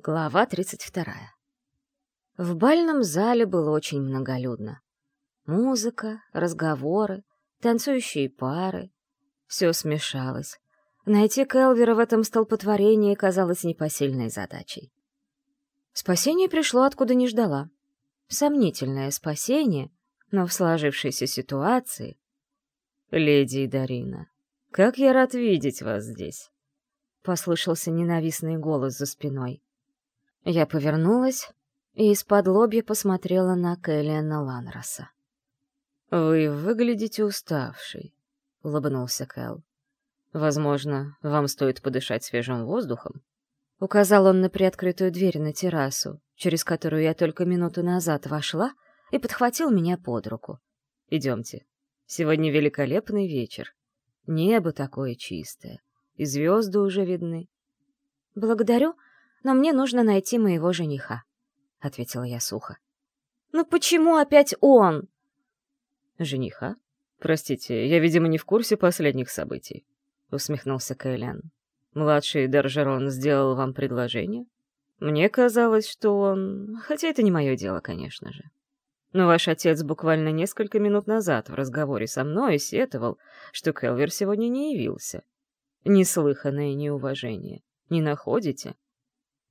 Глава 32. В бальном зале было очень многолюдно. Музыка, разговоры, танцующие пары. Все смешалось. Найти Келвера в этом столпотворении казалось непосильной задачей. Спасение пришло откуда не ждала. Сомнительное спасение, но в сложившейся ситуации... «Леди Дарина, как я рад видеть вас здесь!» — послышался ненавистный голос за спиной. Я повернулась и из-под лобья посмотрела на Кэллиана Ланроса. «Вы выглядите уставшей», — улыбнулся Кэл. «Возможно, вам стоит подышать свежим воздухом?» Указал он на приоткрытую дверь на террасу, через которую я только минуту назад вошла, и подхватил меня под руку. «Идемте. Сегодня великолепный вечер. Небо такое чистое, и звезды уже видны». «Благодарю, но мне нужно найти моего жениха», — ответила я сухо. «Ну почему опять он?» «Жениха? Простите, я, видимо, не в курсе последних событий», — усмехнулся Кэлен. «Младший Даржерон сделал вам предложение? Мне казалось, что он... Хотя это не мое дело, конечно же. Но ваш отец буквально несколько минут назад в разговоре со мной сетовал, что Келвер сегодня не явился. Неслыханное неуважение. Не находите?»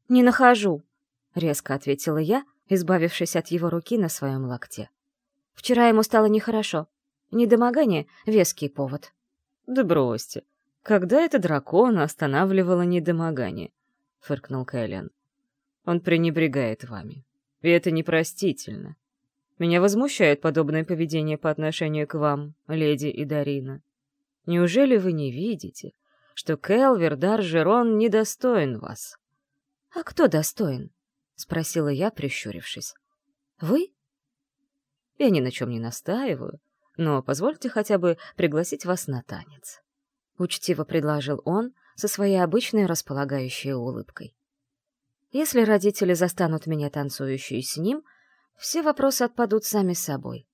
«Не нахожу», — резко ответила я, избавившись от его руки на своем локте. «Вчера ему стало нехорошо. Недомогание — веский повод». «Да бросьте. Когда это дракона останавливало недомогание?» — фыркнул Кэлен. «Он пренебрегает вами. И это непростительно. Меня возмущает подобное поведение по отношению к вам, леди Идарина. Неужели вы не видите, что Келвер Даржерон недостоин вас?» «А кто достоин?» — спросила я, прищурившись. «Вы?» «Я ни на чем не настаиваю, но позвольте хотя бы пригласить вас на танец», — учтиво предложил он со своей обычной располагающей улыбкой. «Если родители застанут меня танцующей с ним, все вопросы отпадут сами собой.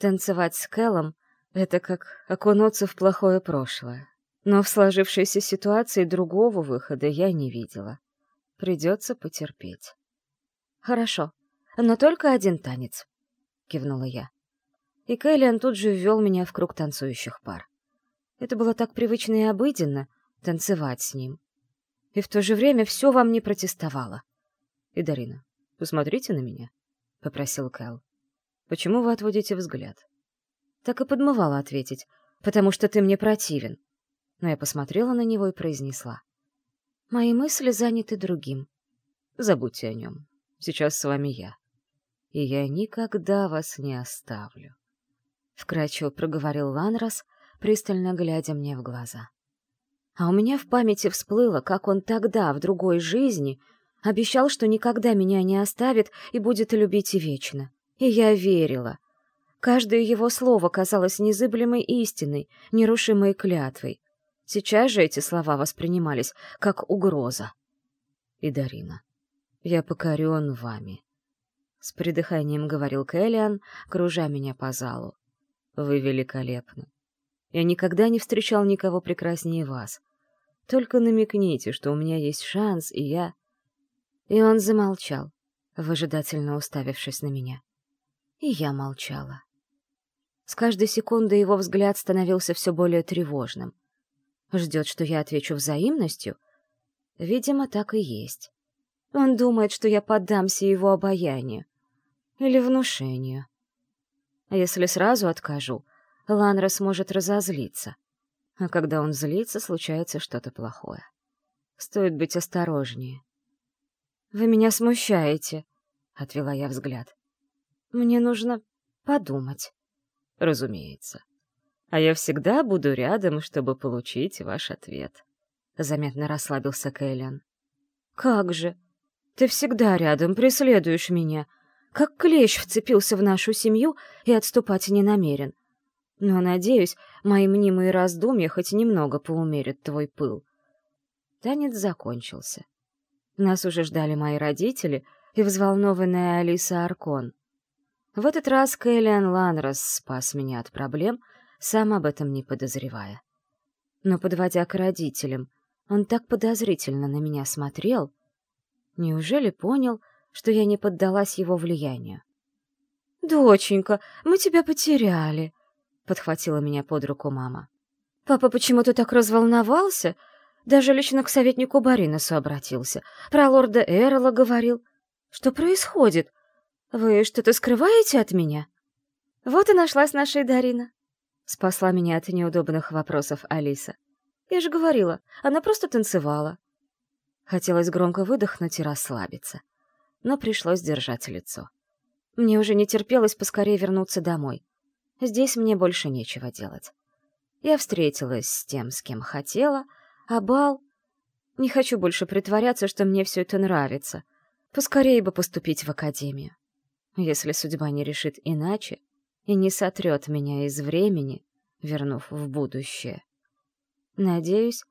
Танцевать с Кэллом — это как окунуться в плохое прошлое. Но в сложившейся ситуации другого выхода я не видела. Придется потерпеть. «Хорошо, но только один танец», — кивнула я. И Кэллиан тут же ввел меня в круг танцующих пар. Это было так привычно и обыденно — танцевать с ним. И в то же время все во мне протестовало. «И, Дарина, посмотрите на меня», — попросил Кэл. «Почему вы отводите взгляд?» Так и подмывала ответить, потому что ты мне противен. Но я посмотрела на него и произнесла. Мои мысли заняты другим. Забудьте о нем. Сейчас с вами я. И я никогда вас не оставлю. Вкрадчиво проговорил Ланрос, пристально глядя мне в глаза. А у меня в памяти всплыло, как он тогда, в другой жизни, обещал, что никогда меня не оставит и будет любить и вечно. И я верила. Каждое его слово казалось незыблемой истиной, нерушимой клятвой. Сейчас же эти слова воспринимались как угроза. «И Дарина, я покорен вами», — с придыханием говорил Кэллиан, кружа меня по залу. «Вы великолепны. Я никогда не встречал никого прекраснее вас. Только намекните, что у меня есть шанс, и я...» И он замолчал, выжидательно уставившись на меня. И я молчала. С каждой секундой его взгляд становился все более тревожным — Ждет, что я отвечу взаимностью? Видимо, так и есть. Он думает, что я поддамся его обаянию. Или внушению. А если сразу откажу, Ланра сможет разозлиться. А когда он злится, случается что-то плохое. Стоит быть осторожнее. «Вы меня смущаете», — отвела я взгляд. «Мне нужно подумать». «Разумеется», а я всегда буду рядом, чтобы получить ваш ответ. Заметно расслабился Кэлен. Как же? Ты всегда рядом, преследуешь меня. Как клещ вцепился в нашу семью и отступать не намерен. Но, надеюсь, мои мнимые раздумья хоть немного поумерят твой пыл. Танец закончился. Нас уже ждали мои родители и взволнованная Алиса Аркон. В этот раз Кэллиан Ланрос спас меня от проблем — сам об этом не подозревая. Но, подводя к родителям, он так подозрительно на меня смотрел. Неужели понял, что я не поддалась его влиянию? «Доченька, мы тебя потеряли», — подхватила меня под руку мама. «Папа почему-то так разволновался, даже лично к советнику Бариносу обратился, про лорда Эрла говорил. Что происходит? Вы что-то скрываете от меня?» «Вот и нашлась наша Дарина», — спасла меня от неудобных вопросов Алиса. «Я же говорила, она просто танцевала». Хотелось громко выдохнуть и расслабиться, но пришлось держать лицо. Мне уже не терпелось поскорее вернуться домой. Здесь мне больше нечего делать. Я встретилась с тем, с кем хотела, а бал... Не хочу больше притворяться, что мне все это нравится. Поскорее бы поступить в академию. Если судьба не решит иначе и не сотрет меня из времени, вернув в будущее. Надеюсь,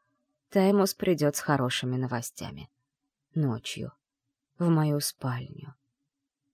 Таймус придет с хорошими новостями. Ночью. В мою спальню.